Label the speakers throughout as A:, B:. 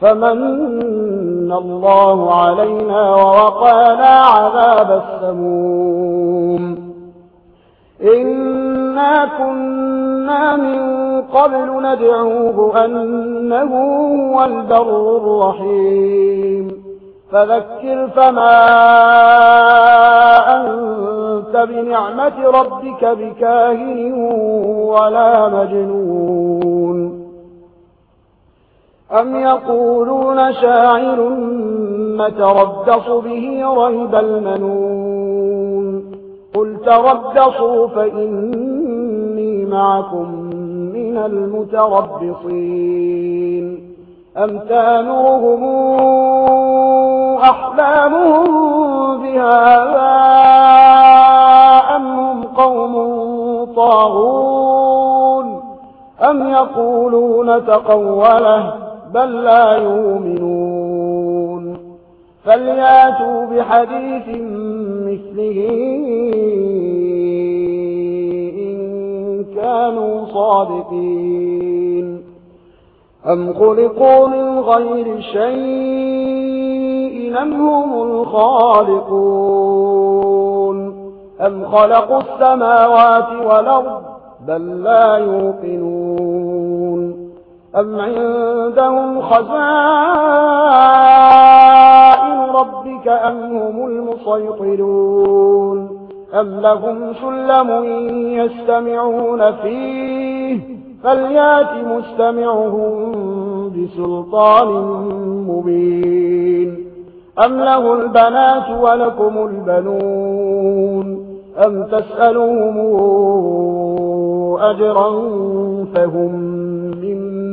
A: فمن الله علينا ووقانا عذاب السموم. إنا كنا من قبل ندعوه أنه هو البر الرحيم. فذكر فما أنت بنعمة ربك بكاهن ولا مجنون. أم يقولون شاعر متربص به ريب المنون قل تربصوا فإني معكم من المتربصين أم تانوهم أحلامهم بهذا أم هم قوم طاغون أم يقولون تقوله بل لا يؤمنون. فلياتوا بحديث مثله إن كانوا صادقين. أم خلقوا من غير شيء أم هم الخالقون. أم خلقوا السماوات والأرض بل لا يوقنون. أم عندهم خزائن ربك أم هم المسيطرون أم لهم سلم يستمعون فيه فليات مستمعهم بسلطان مبين أم له البنات ولكم البنون أم تسألهم أجرا فهم من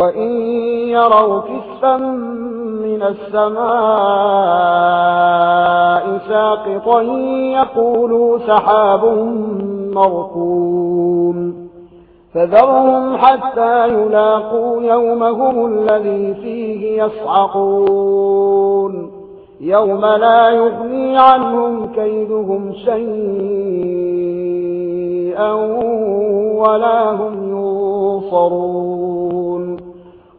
A: وإن يروا كسفا من السماء ساقطا يقولوا سحاب مركوم فذرهم حتى يلاقوا يومهم الذي فيه يصعقون يوم لا يغني عنهم كيدهم شيئا ولا هم ينصرون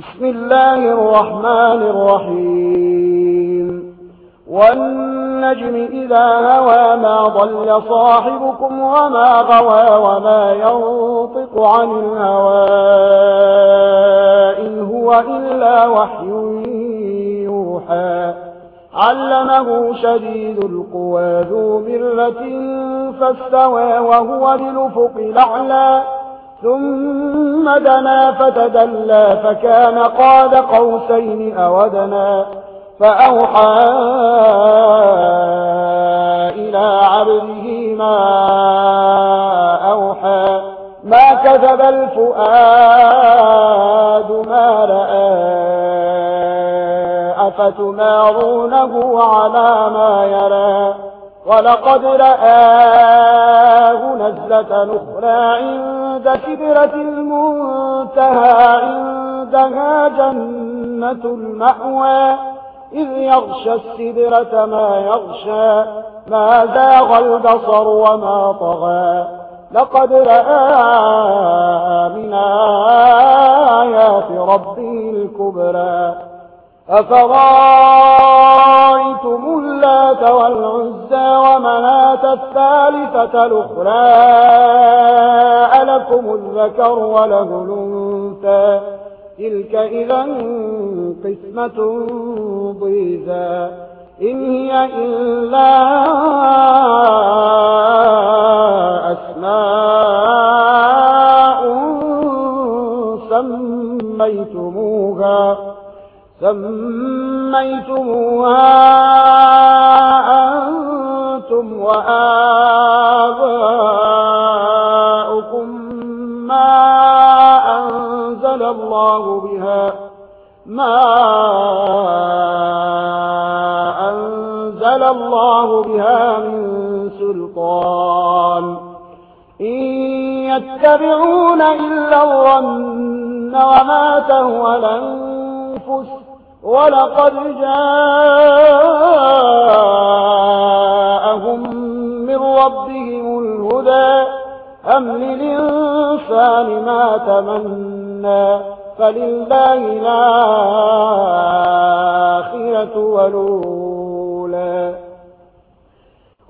A: بسم الله الرحمن الرحيم. والنجم إذا هوى ما ضل صاحبكم وما غوى وما ينطق عن الهوى. إن هو إلا وحي يوحى. علمه شديد القوى ذو مرة فاستوى وهو بالأفق الأعلى. ثم دنا فتدلى فكان قاد قوسين أودنا فأوحى إلى عبده ما أوحى ما كذب الفؤاد ما رأى أفتمارونه على ما يرى ولقد رآه نزلة نخرى عند كبرة المنتهى، عندها جنة المأوى. إذ يغشى السدرة ما يغشى، ما زاغ البصر وما طغى. لقد رأى من آيات ربه الكبرى. أفرأيتم اللات والعزى ومناة الثالثة الأخرى ألكم الذكر وله الأنثى تلك إذا قسمة ضيزى إن هي إلا سميتموها أنتم وآباؤكم ما أنزل الله بها ما أنزل الله بها من سلطان إن يتبعون إلا الظن وما تهوى الأنفس ولقد جاءهم من ربهم الهدى أم للإنسان ما تمنى فلله الآخرة ولولا